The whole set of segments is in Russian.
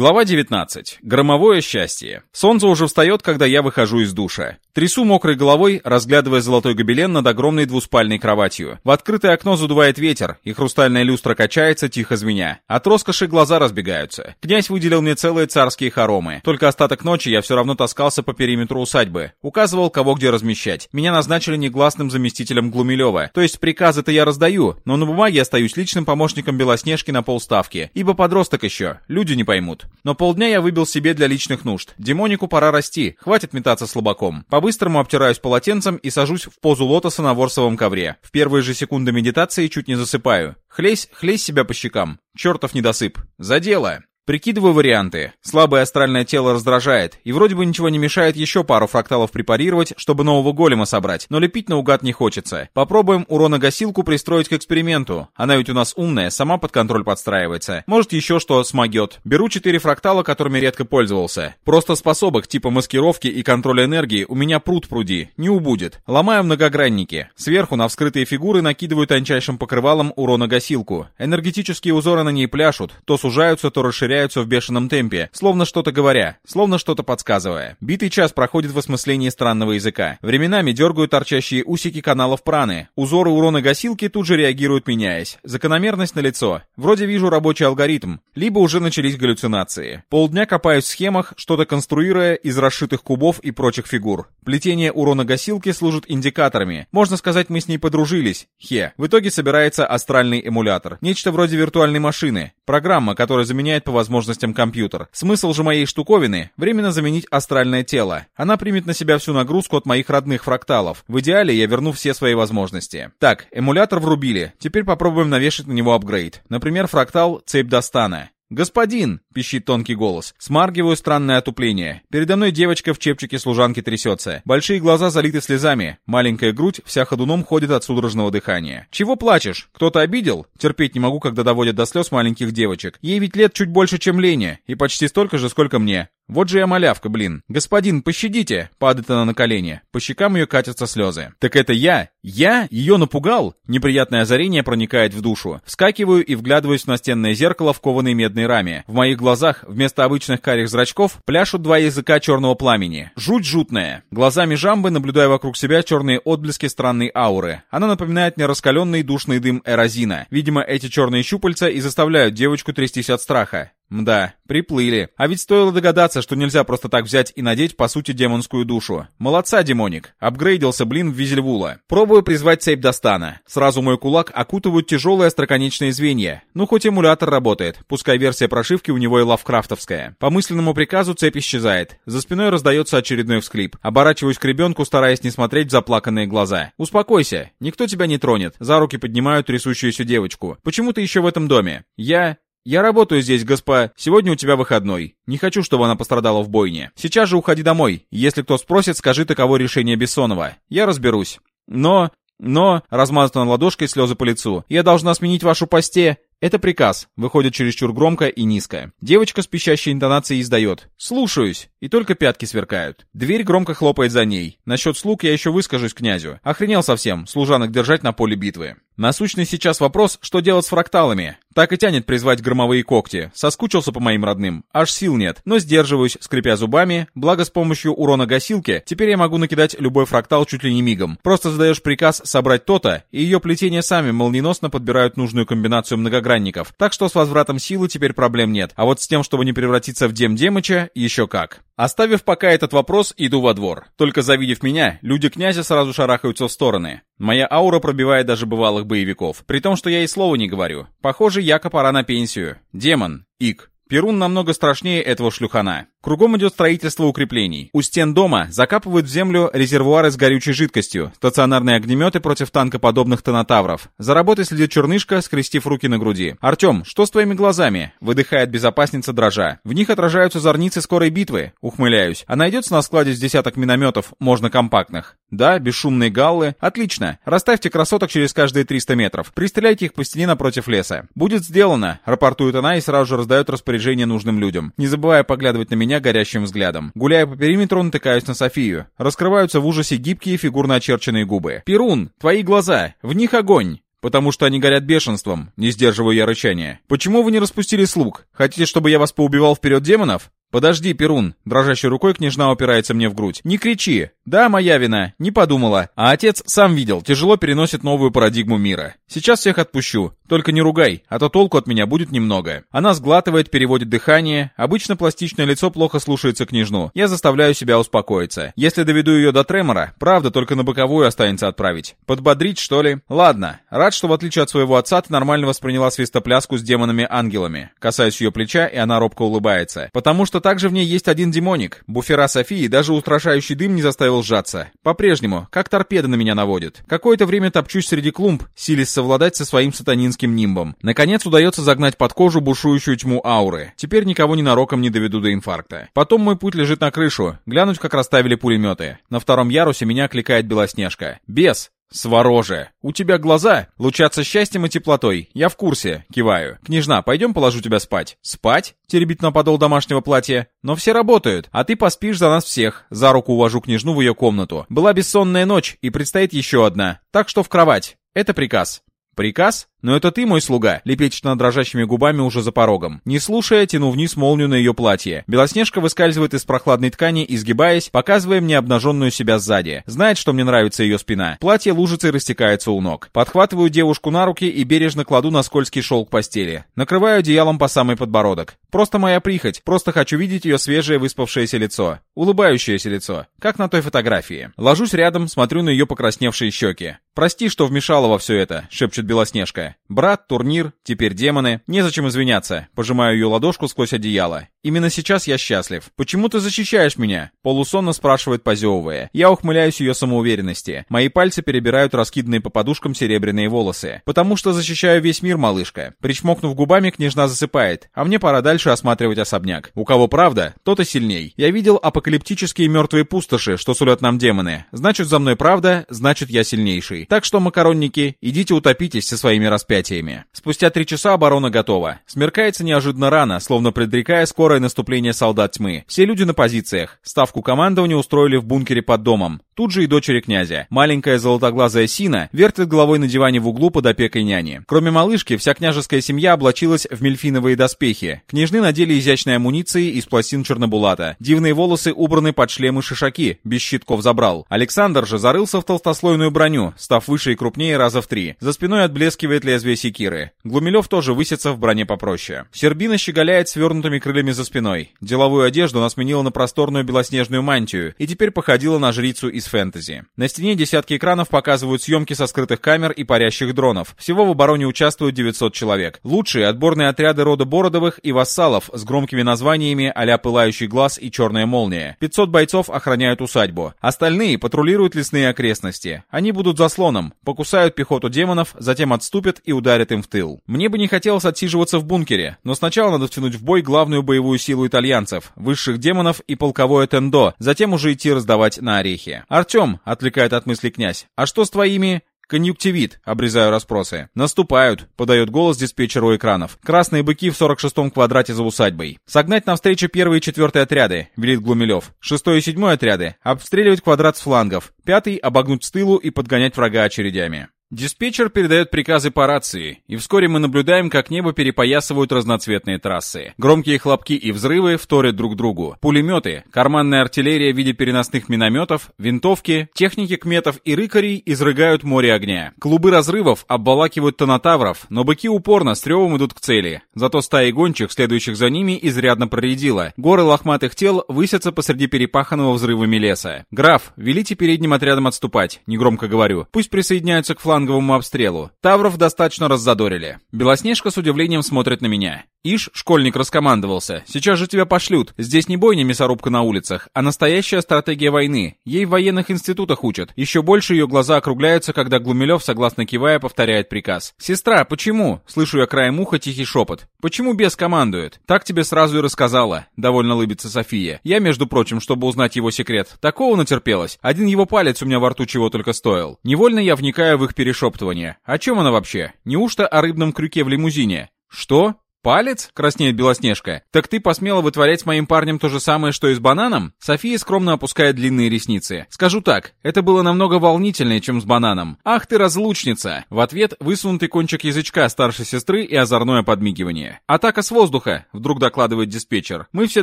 Глава 19. Громовое счастье. Солнце уже встает, когда я выхожу из душа. Трясу мокрой головой, разглядывая золотой гобелен над огромной двуспальной кроватью. В открытое окно задувает ветер, и хрустальная люстра качается, тихо звеня. От роскоши глаза разбегаются. Князь выделил мне целые царские хоромы. Только остаток ночи я все равно таскался по периметру усадьбы. Указывал, кого где размещать. Меня назначили негласным заместителем Глумилева. То есть приказы-то я раздаю, но на бумаге остаюсь личным помощником Белоснежки на полставки. Ибо подросток еще. Люди не поймут. Но полдня я выбил себе для личных нужд. Демонику пора расти. Хватит метаться слабаком. По-быстрому обтираюсь полотенцем и сажусь в позу лотоса на ворсовом ковре. В первые же секунды медитации чуть не засыпаю. Хлесь, хлесь себя по щекам. Чертов недосып. За дело. Прикидываю варианты. Слабое астральное тело раздражает, и вроде бы ничего не мешает еще пару фракталов препарировать, чтобы нового голема собрать, но лепить наугад не хочется. Попробуем урона-гасилку пристроить к эксперименту. Она ведь у нас умная, сама под контроль подстраивается. Может еще что смогет. Беру четыре фрактала, которыми редко пользовался. Просто способок типа маскировки и контроля энергии у меня пруд пруди, не убудет. Ломаю многогранники. Сверху на вскрытые фигуры накидываю тончайшим покрывалом урона-гасилку. Энергетические узоры на ней пляшут, то сужаются, то расширяются ускоряются в бешеном темпе, словно что-то говоря, словно что-то подсказывая. Битый час проходит в осмыслении странного языка. Временами дергают торчащие усики каналов праны. Узоры урона гасилки тут же реагируют, меняясь. Закономерность на лицо. Вроде вижу рабочий алгоритм. Либо уже начались галлюцинации. Полдня копаюсь в схемах, что-то конструируя из расшитых кубов и прочих фигур. Плетение урона гасилки служит индикаторами. Можно сказать, мы с ней подружились. Хе. В итоге собирается астральный эмулятор. Нечто вроде виртуальной машины. Программа, которая заменяет по возможностям компьютер. Смысл же моей штуковины — временно заменить астральное тело. Она примет на себя всю нагрузку от моих родных фракталов. В идеале я верну все свои возможности. Так, эмулятор врубили. Теперь попробуем навешать на него апгрейд. Например, фрактал «Цепь Достана». «Господин!» — пищит тонкий голос. Смаргиваю странное отупление. Передо мной девочка в чепчике служанки трясется. Большие глаза залиты слезами. Маленькая грудь вся ходуном ходит от судорожного дыхания. «Чего плачешь? Кто-то обидел?» Терпеть не могу, когда доводят до слез маленьких девочек. Ей ведь лет чуть больше, чем Лене. И почти столько же, сколько мне. Вот же я малявка, блин. Господин, пощадите! Падает она на колени. По щекам ее катятся слезы. Так это я? Я? Ее напугал? Неприятное озарение проникает в душу. Вскакиваю и вглядываюсь в настенное зеркало в кованой медной раме. В моих глазах вместо обычных карих зрачков пляшут два языка черного пламени. Жуть жутная. Глазами жамбы наблюдаю вокруг себя черные отблески странной ауры. Она напоминает мне раскаленный душный дым эрозина. Видимо, эти черные щупальца и заставляют девочку трястись от страха. Мда, приплыли. А ведь стоило догадаться, что нельзя просто так взять и надеть, по сути, демонскую душу. Молодца, демоник. Апгрейдился, блин, в Визельвула. Пробую призвать цепь Достана. Сразу мой кулак окутывают тяжелые остроконечные звенья. Ну, хоть эмулятор работает. Пускай версия прошивки у него и лавкрафтовская. По мысленному приказу цепь исчезает. За спиной раздается очередной всклип. Оборачиваюсь к ребенку, стараясь не смотреть в заплаканные глаза. Успокойся. Никто тебя не тронет. За руки поднимают трясущуюся девочку. Почему ты еще в этом доме? Я... «Я работаю здесь, госпо. Сегодня у тебя выходной. Не хочу, чтобы она пострадала в бойне. Сейчас же уходи домой. Если кто спросит, скажи, таково решение Бессонова. Я разберусь. Но... Но... Размазана ладошкой слезы по лицу. Я должна сменить вашу посте. Это приказ. Выходит чересчур громко и низко. Девочка с пищащей интонацией издает. «Слушаюсь!» И только пятки сверкают. Дверь громко хлопает за ней. Насчет слуг я еще выскажусь князю. Охренел совсем, служанок держать на поле битвы. Насущный сейчас вопрос, что делать с фракталами. Так и тянет призвать громовые когти. Соскучился по моим родным. Аж сил нет. Но сдерживаюсь, скрипя зубами. Благо с помощью урона гасилки, теперь я могу накидать любой фрактал чуть ли не мигом. Просто задаешь приказ собрать то-то, и ее плетения сами молниеносно подбирают нужную комбинацию многогранников. Так что с возвратом силы теперь проблем нет. А вот с тем, чтобы не превратиться в Дем Демыча, еще как. Оставив пока этот вопрос, иду во двор. Только завидев меня, люди князя сразу шарахаются в стороны. Моя аура пробивает даже бывалых боевиков. При том, что я и слова не говорю. Похоже, яко пора на пенсию. Демон. Ик. Перун намного страшнее этого шлюхана. Кругом идет строительство укреплений. У стен дома закапывают в землю резервуары с горючей жидкостью, стационарные огнеметы против танкоподобных тонатавров. За работой следит чернышка, скрестив руки на груди. «Артем, что с твоими глазами?» — выдыхает безопасница дрожа. «В них отражаются зорницы скорой битвы». Ухмыляюсь. «А найдется на складе с десяток минометов, можно компактных?» «Да, бесшумные галлы. Отлично. Расставьте красоток через каждые 300 метров. Пристреляйте их по стене напротив леса». «Будет сделано», — рапортует она и сразу же раздает распоряжение нужным людям, не забывая поглядывать на меня меня горящим взглядом. Гуляя по периметру, натыкаюсь на Софию. Раскрываются в ужасе гибкие фигурно очерченные губы. «Перун, твои глаза! В них огонь!» «Потому что они горят бешенством», — не сдерживаю я рычания. «Почему вы не распустили слуг? Хотите, чтобы я вас поубивал вперед демонов?» «Подожди, Перун!» Дрожащей рукой княжна упирается мне в грудь. «Не кричи! Да, моя вина, не подумала. А отец сам видел, тяжело переносит новую парадигму мира. Сейчас всех отпущу. Только не ругай, а то толку от меня будет немного». Она сглатывает, переводит дыхание. Обычно пластичное лицо плохо слушается княжну. Я заставляю себя успокоиться. Если доведу ее до тремора, правда, только на боковую останется отправить. Подбодрить, что ли? Ладно. Рад, что в отличие от своего отца, ты нормально восприняла свистопляску с демонами-ангелами. Касаюсь ее плеча, и она робко улыбается. Потому что также в ней есть один демоник. Буфера Софии даже устрашающий дым не заставил сжаться. По-прежнему, как торпеда на меня наводит. Какое-то время топчусь среди клумб, силясь совладать со своим сатанинским нимбом. Наконец удается загнать под кожу бушующую тьму ауры. Теперь никого ненароком не доведу до инфаркта. Потом мой путь лежит на крышу, глянуть, как расставили пулеметы. На втором ярусе меня кликает Белоснежка. «Бес! «Свороже! У тебя глаза лучатся счастьем и теплотой. Я в курсе», — киваю. «Княжна, пойдем положу тебя спать». «Спать?» — теребит на подол домашнего платья. «Но все работают, а ты поспишь за нас всех». За руку увожу княжну в ее комнату. Была бессонная ночь, и предстоит еще одна. Так что в кровать. Это приказ. «Приказ? Но это ты, мой слуга!» — лепечет над дрожащими губами уже за порогом. Не слушая, тяну вниз молнию на ее платье. Белоснежка выскальзывает из прохладной ткани, изгибаясь, показывая мне обнаженную себя сзади. Знает, что мне нравится ее спина. Платье лужится и растекается у ног. Подхватываю девушку на руки и бережно кладу на скользкий шелк постели. Накрываю одеялом по самый подбородок. Просто моя прихоть. Просто хочу видеть ее свежее выспавшееся лицо. Улыбающееся лицо. Как на той фотографии. Ложусь рядом, смотрю на ее покрасневшие щеки. «Прости, что вмешала во все это», — шепчет Белоснежка. «Брат, турнир, теперь демоны. Незачем извиняться». Пожимаю ее ладошку сквозь одеяло. «Именно сейчас я счастлив. Почему ты защищаешь меня?» Полусонно спрашивает, позевывая. Я ухмыляюсь ее самоуверенности. Мои пальцы перебирают раскиданные по подушкам серебряные волосы. «Потому что защищаю весь мир, малышка». Причмокнув губами, княжна засыпает. А мне пора дальше осматривать особняк. У кого правда, тот и сильней. Я видел апокалиптические мертвые пустоши, что сулят нам демоны. Значит, за мной правда, значит, я сильнейший. Так что, макаронники, идите утопитесь со своими распятиями. Спустя три часа оборона готова. Смеркается неожиданно рано, словно предрекая скоро скорое наступление солдат тьмы. Все люди на позициях. Ставку командования устроили в бункере под домом. Тут же и дочери князя. Маленькая золотоглазая Сина вертит головой на диване в углу под опекой няни. Кроме малышки, вся княжеская семья облачилась в мельфиновые доспехи. Княжны надели изящные амуниции из пластин чернобулата. Дивные волосы убраны под шлемы шишаки, без щитков забрал. Александр же зарылся в толстослойную броню, став выше и крупнее раза в три. За спиной отблескивает лезвие секиры. Глумилев тоже высится в броне попроще. Сербина щеголяет свернутыми крыльями за спиной. Деловую одежду она сменила на просторную белоснежную мантию и теперь походила на жрицу из фэнтези. На стене десятки экранов показывают съемки со скрытых камер и парящих дронов. Всего в обороне участвуют 900 человек. Лучшие отборные отряды рода Бородовых и вассалов с громкими названиями а «Пылающий глаз» и «Черная молния». 500 бойцов охраняют усадьбу. Остальные патрулируют лесные окрестности. Они будут заслоном, покусают пехоту демонов, затем отступят и ударят им в тыл. Мне бы не хотелось отсиживаться в бункере, но сначала надо втянуть в бой главную боевую боевую силу итальянцев, высших демонов и полковое тендо, затем уже идти раздавать на орехи. «Артем», — отвлекает от мысли князь, — «а что с твоими...» «Конъюнктивит», — обрезаю расспросы. «Наступают», — подает голос диспетчеру экранов. «Красные быки в 46-м квадрате за усадьбой». «Согнать навстречу первые и четвертые отряды», — велит Глумилев. «Шестой и седьмой отряды. Обстреливать квадрат с флангов. Пятый — обогнуть с тылу и подгонять врага очередями». Диспетчер передает приказы по рации, и вскоре мы наблюдаем, как небо перепоясывают разноцветные трассы. Громкие хлопки и взрывы вторят друг другу. Пулеметы, карманная артиллерия в виде переносных минометов, винтовки, техники кметов и рыкарей изрыгают море огня. Клубы разрывов обволакивают тонотавров, но быки упорно с ревом идут к цели. Зато стаи гончих, следующих за ними, изрядно проредила. Горы лохматых тел высятся посреди перепаханного взрывами леса. «Граф, велите передним отрядам отступать», — негромко говорю. «Пусть присоединяются к флангу фланговому обстрелу. Тавров достаточно раззадорили. Белоснежка с удивлением смотрит на меня. Ишь, школьник раскомандовался. Сейчас же тебя пошлют. Здесь не бойня мясорубка на улицах, а настоящая стратегия войны. Ей в военных институтах учат. Еще больше ее глаза округляются, когда Глумилев, согласно кивая, повторяет приказ. «Сестра, почему?» Слышу я краем уха тихий шепот. «Почему бес командует?» Так тебе сразу и рассказала. Довольно лыбится София. Я, между прочим, чтобы узнать его секрет, такого натерпелась. Один его палец у меня во рту чего только стоил. Невольно я вникаю в их перешептывание. О чем она вообще? Неужто о рыбном крюке в лимузине? Что? «Палец?» — краснеет Белоснежка. «Так ты посмела вытворять с моим парнем то же самое, что и с бананом?» София скромно опускает длинные ресницы. «Скажу так, это было намного волнительнее, чем с бананом. Ах ты разлучница!» В ответ высунутый кончик язычка старшей сестры и озорное подмигивание. «Атака с воздуха!» — вдруг докладывает диспетчер. Мы все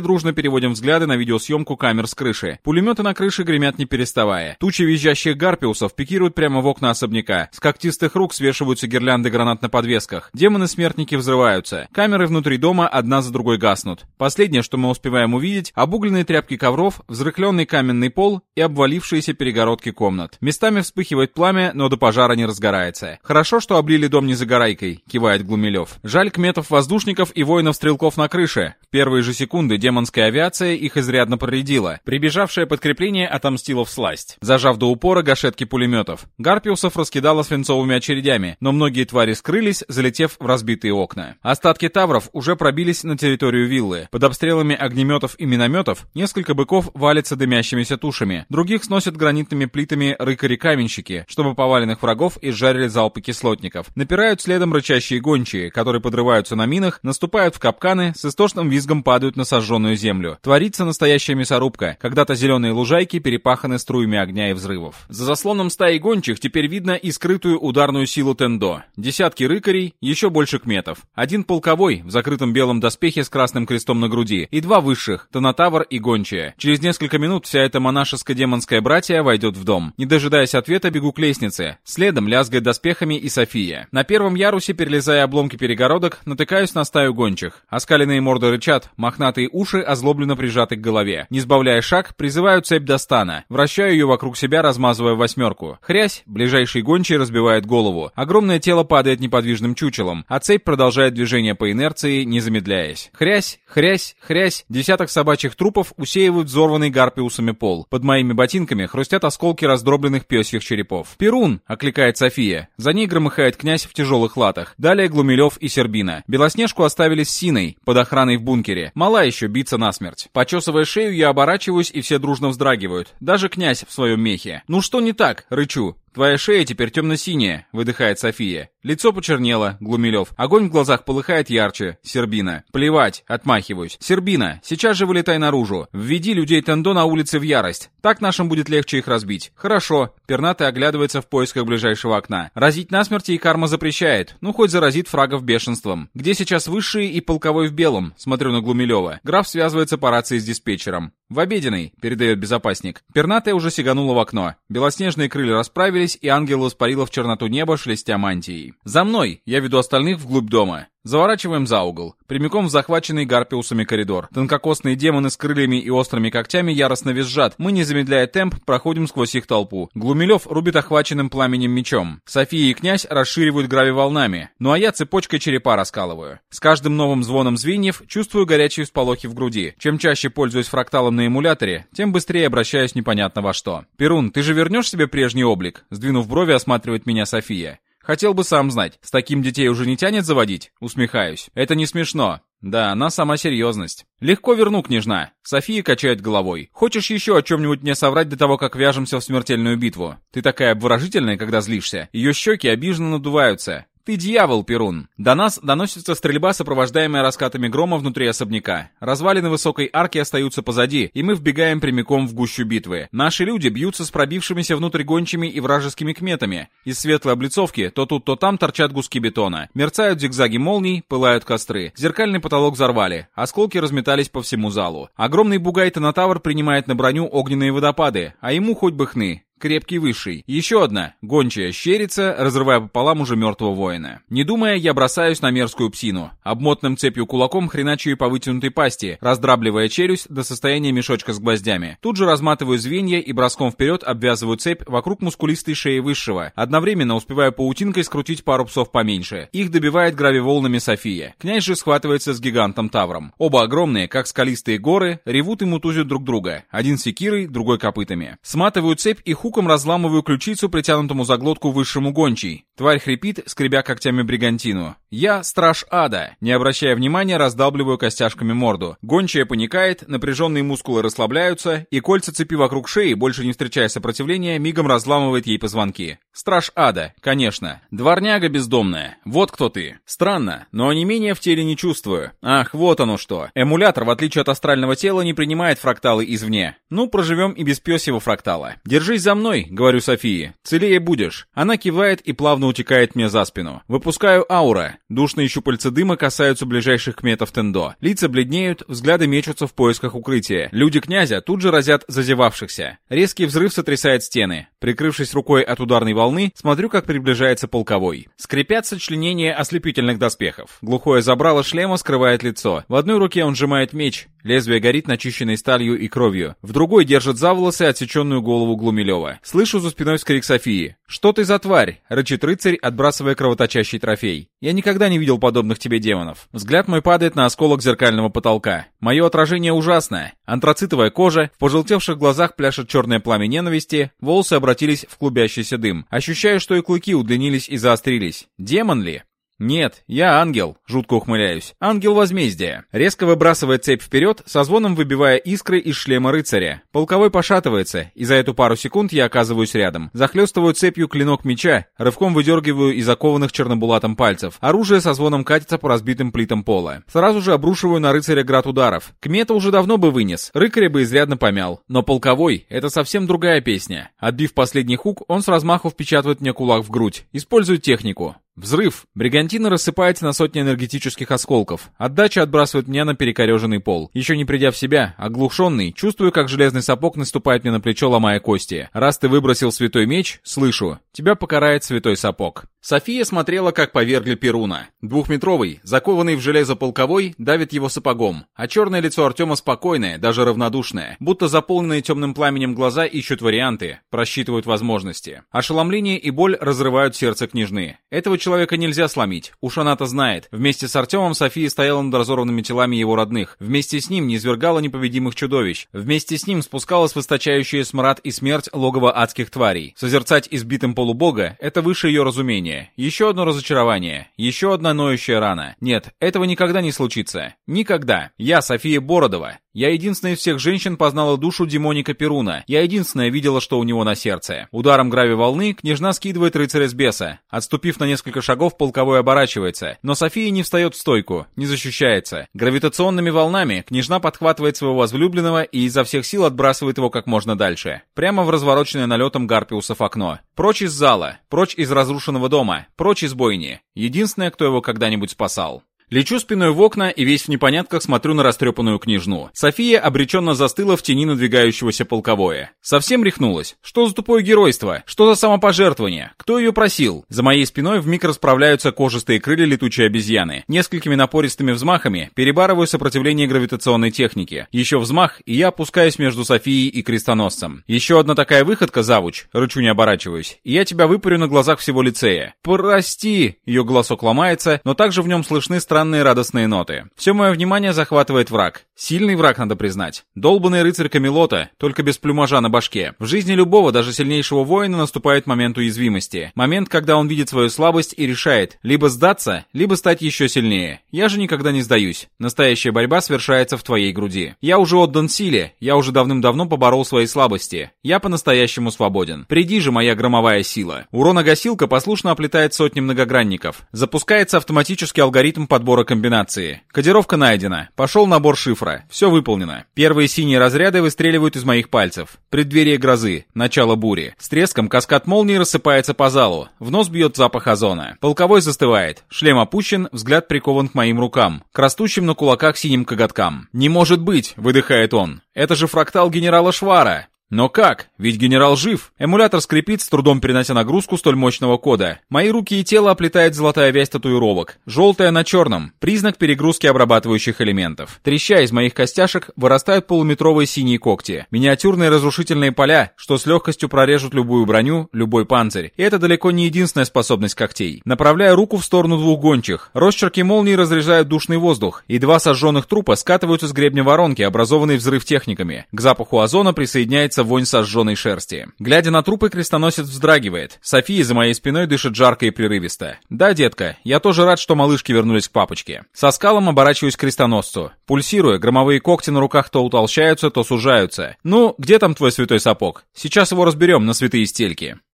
дружно переводим взгляды на видеосъемку камер с крыши. Пулеметы на крыше гремят не переставая. Тучи визжащих гарпиусов пикируют прямо в окна особняка. С когтистых рук свешиваются гирлянды гранат на подвесках. Демоны-смертники взрываются. Камеры внутри дома одна за другой гаснут. Последнее, что мы успеваем увидеть, обугленные тряпки ковров, взрыхленный каменный пол и обвалившиеся перегородки комнат. Местами вспыхивает пламя, но до пожара не разгорается. Хорошо, что облили дом не загорайкой, кивает Глумилев. Жаль кметов-воздушников и воинов-стрелков на крыше. В первые же секунды демонская авиация их изрядно проредила. Прибежавшее подкрепление отомстило в сласть. Зажав до упора гашетки пулеметов. Гарпиусов раскидало свинцовыми очередями, но многие твари скрылись, залетев в разбитые окна. Остатки тавров уже пробились на территорию виллы. Под обстрелами огнеметов и минометов несколько быков валятся дымящимися тушами, других сносят гранитными плитами рыкари-каменщики, чтобы поваленных врагов изжарили залпы кислотников. Напирают следом рычащие гончие, которые подрываются на минах, наступают в капканы, с истошным визгом падают на сожженную землю. Творится настоящая мясорубка. Когда-то зеленые лужайки перепаханы струями огня и взрывов. За заслоном стаи гончих теперь видно и скрытую ударную силу Тендо. Десятки рыкарей, еще больше кметов. Один полковой второй в закрытом белом доспехе с красным крестом на груди, и два высших, Тонатавр и Гончая. Через несколько минут вся эта монашеско-демонская братья войдет в дом. Не дожидаясь ответа, бегу к лестнице. Следом лязгает доспехами и София. На первом ярусе, перелезая обломки перегородок, натыкаюсь на стаю гончих. Оскаленные морды рычат, мохнатые уши озлобленно прижаты к голове. Не сбавляя шаг, призываю цепь до стана. Вращаю ее вокруг себя, размазывая восьмерку. Хрясь, ближайший гончий разбивает голову. Огромное тело падает неподвижным чучелом, а цепь продолжает движение по инерции, не замедляясь. Хрясь, хрясь, хрясь, десяток собачьих трупов усеивают взорванный гарпиусами пол. Под моими ботинками хрустят осколки раздробленных пёсьих черепов. «Перун!» — окликает София. За ней громыхает князь в тяжелых латах. Далее Глумилев и Сербина. Белоснежку оставили с Синой, под охраной в бункере. Мала еще биться насмерть. Почесывая шею, я оборачиваюсь, и все дружно вздрагивают. Даже князь в своем мехе. «Ну что не так?» — рычу. «Твоя шея теперь темно-синяя», — выдыхает София. Лицо почернело, Глумилев. Огонь в глазах полыхает ярче, Сербина. Плевать, отмахиваюсь. Сербина, сейчас же вылетай наружу. Введи людей Тендо на улице в ярость. Так нашим будет легче их разбить. Хорошо. Пернатый оглядывается в поисках ближайшего окна. Разить насмерти и карма запрещает. Ну, хоть заразит фрагов бешенством. Где сейчас высшие и полковой в белом? Смотрю на Глумилева. Граф связывается по рации с диспетчером. «В обеденной», — передает безопасник. Пернатая уже сиганула в окно. Белоснежные крылья расправились, и ангел воспарила в черноту неба, шелестя мантией. «За мной!» Я веду остальных вглубь дома. Заворачиваем за угол, прямиком в захваченный гарпиусами коридор. Тонкокосные демоны с крыльями и острыми когтями яростно визжат. Мы, не замедляя темп, проходим сквозь их толпу. Глумилев рубит охваченным пламенем мечом. София и князь расширивают грави волнами. Ну а я цепочкой черепа раскалываю. С каждым новым звоном звеньев чувствую горячие всполохи в груди. Чем чаще пользуюсь фракталом на эмуляторе, тем быстрее обращаюсь непонятно во что. «Перун, ты же вернешь себе прежний облик?» Сдвинув брови, осматривает меня София. Хотел бы сам знать, с таким детей уже не тянет заводить? Усмехаюсь. Это не смешно. Да, она сама серьезность. Легко верну, княжна. София качает головой. Хочешь еще о чем-нибудь мне соврать до того, как вяжемся в смертельную битву? Ты такая обворожительная, когда злишься. Ее щеки обиженно надуваются. «Ты дьявол, Перун!» До нас доносится стрельба, сопровождаемая раскатами грома внутри особняка. Развалины высокой арки остаются позади, и мы вбегаем прямиком в гущу битвы. Наши люди бьются с пробившимися внутрь гончими и вражескими кметами. Из светлой облицовки то тут, то там торчат гуски бетона. Мерцают зигзаги молний, пылают костры. Зеркальный потолок взорвали. Осколки разметались по всему залу. Огромный бугай-тонотавр принимает на броню огненные водопады, а ему хоть бы хны крепкий высший. Еще одна, гончая щерится, разрывая пополам уже мертвого воина. Не думая, я бросаюсь на мерзкую псину. Обмотным цепью кулаком хреначу по вытянутой пасти, раздрабливая челюсть до состояния мешочка с гвоздями. Тут же разматываю звенья и броском вперед обвязываю цепь вокруг мускулистой шеи высшего. Одновременно успеваю паутинкой скрутить пару псов поменьше. Их добивает гравиволнами София. Князь же схватывается с гигантом Тавром. Оба огромные, как скалистые горы, ревут и мутузят друг друга. Один секирой, другой копытами. Сматываю цепь и хук хуком разламываю ключицу, притянутому за глотку высшему гончей. Тварь хрипит, скребя когтями бригантину. Я страж ада. Не обращая внимания, раздалбливаю костяшками морду. Гончая паникает, напряженные мускулы расслабляются, и кольца цепи вокруг шеи, больше не встречая сопротивления, мигом разламывает ей позвонки. Страж ада, конечно. Дворняга бездомная. Вот кто ты. Странно, но не менее в теле не чувствую. Ах, вот оно что. Эмулятор, в отличие от астрального тела, не принимает фракталы извне. Ну, проживем и без пёсьего фрактала. Держись за мной, говорю Софии. Целее будешь. Она кивает и плавно утекает мне за спину. Выпускаю аура. Душные щупальца дыма касаются ближайших кметов Тендо. Лица бледнеют, взгляды мечутся в поисках укрытия. Люди князя тут же разят зазевавшихся. Резкий взрыв сотрясает стены. Прикрывшись рукой от ударной волны, смотрю, как приближается полковой. Скрипят сочленения ослепительных доспехов. Глухое забрало шлема скрывает лицо. В одной руке он сжимает меч, лезвие горит начищенной сталью и кровью. В другой держит за волосы отсеченную голову Глумилева. Слышу за спиной вскрик Софии. «Что ты за тварь?» — рычит рыцарь, отбрасывая кровоточащий трофей. «Я никогда не видел подобных тебе демонов». Взгляд мой падает на осколок зеркального потолка. Мое отражение ужасное. Антрацитовая кожа, в пожелтевших глазах пляшет черное пламя ненависти, волосы обратились в клубящийся дым. Ощущаю, что и клыки удлинились и заострились. Демон ли? «Нет, я ангел», — жутко ухмыляюсь. «Ангел возмездия». Резко выбрасывает цепь вперед, со звоном выбивая искры из шлема рыцаря. Полковой пошатывается, и за эту пару секунд я оказываюсь рядом. Захлестываю цепью клинок меча, рывком выдергиваю из окованных чернобулатом пальцев. Оружие со звоном катится по разбитым плитам пола. Сразу же обрушиваю на рыцаря град ударов. Кмета уже давно бы вынес, рыкаря бы изрядно помял. Но полковой — это совсем другая песня. Отбив последний хук, он с размаху впечатывает мне кулак в грудь. Использует технику. Взрыв. Бригантина рассыпается на сотни энергетических осколков. Отдача отбрасывает меня на перекореженный пол. Еще не придя в себя, оглушенный, чувствую, как железный сапог наступает мне на плечо, ломая кости. Раз ты выбросил святой меч, слышу, тебя покарает святой сапог. София смотрела, как повергли Перуна. Двухметровый, закованный в железо полковой, давит его сапогом, а черное лицо Артема спокойное, даже равнодушное, будто заполненные темным пламенем глаза ищут варианты, просчитывают возможности. Ошеломление и боль разрывают сердце княжны. Этого человека нельзя сломить, уж она-то знает. Вместе с Артемом София стояла над разорванными телами его родных, вместе с ним не извергала непобедимых чудовищ, вместе с ним спускалась выстачающая смрад и смерть логова адских тварей. Созерцать избитым полубога — это выше ее разумения еще одно разочарование, еще одна ноющая рана. Нет, этого никогда не случится. Никогда. Я София Бородова. Я единственная из всех женщин познала душу демоника Перуна. Я единственная видела, что у него на сердце. Ударом грави волны княжна скидывает рыцаря с беса. Отступив на несколько шагов, полковой оборачивается. Но София не встает в стойку, не защищается. Гравитационными волнами княжна подхватывает своего возлюбленного и изо всех сил отбрасывает его как можно дальше. Прямо в развороченное налетом Гарпиусов окно. Прочь из зала, прочь из разрушенного дома, прочь из бойни. Единственное, кто его когда-нибудь спасал. Лечу спиной в окна и весь в непонятках смотрю на растрепанную княжну. София обреченно застыла в тени надвигающегося полковое. Совсем рехнулась. Что за тупое геройство? Что за самопожертвование? Кто ее просил? За моей спиной вмиг расправляются кожистые крылья летучей обезьяны. Несколькими напористыми взмахами перебарываю сопротивление гравитационной техники. Еще взмах, и я опускаюсь между Софией и крестоносцем. Еще одна такая выходка, завуч, рычу не оборачиваюсь, и я тебя выпарю на глазах всего лицея. Прости! Ее голосок ломается, но также в нем слышны странные странные радостные ноты. Все мое внимание захватывает враг. Сильный враг, надо признать. Долбанный рыцарь Камелота, только без плюмажа на башке. В жизни любого, даже сильнейшего воина, наступает момент уязвимости. Момент, когда он видит свою слабость и решает, либо сдаться, либо стать еще сильнее. Я же никогда не сдаюсь. Настоящая борьба совершается в твоей груди. Я уже отдан силе, я уже давным-давно поборол свои слабости. Я по-настоящему свободен. Приди же, моя громовая сила. Урона-гасилка послушно оплетает сотни многогранников. Запускается автоматический алгоритм подбора подбора комбинации. Кодировка найдена. Пошел набор шифра. Все выполнено. Первые синие разряды выстреливают из моих пальцев. Преддверие грозы. Начало бури. С треском каскад молнии рассыпается по залу. В нос бьет запах озона. Полковой застывает. Шлем опущен, взгляд прикован к моим рукам. К растущим на кулаках синим коготкам. «Не может быть!» — выдыхает он. «Это же фрактал генерала Швара!» Но как? Ведь генерал жив. Эмулятор скрипит, с трудом перенося нагрузку столь мощного кода. Мои руки и тело оплетает золотая вязь татуировок. Желтая на черном. Признак перегрузки обрабатывающих элементов. Треща из моих костяшек вырастают полуметровые синие когти. Миниатюрные разрушительные поля, что с легкостью прорежут любую броню, любой панцирь. И это далеко не единственная способность когтей. Направляя руку в сторону двух гончих. Росчерки молнии разряжают душный воздух. И два сожженных трупа скатываются с гребня воронки, образованной взрыв техниками. К запаху озона присоединяется доносится вонь сожженной шерсти. Глядя на трупы, крестоносец вздрагивает. София за моей спиной дышит жарко и прерывисто. «Да, детка, я тоже рад, что малышки вернулись к папочке». Со скалом оборачиваюсь к крестоносцу. Пульсируя, громовые когти на руках то утолщаются, то сужаются. «Ну, где там твой святой сапог? Сейчас его разберем на святые стельки».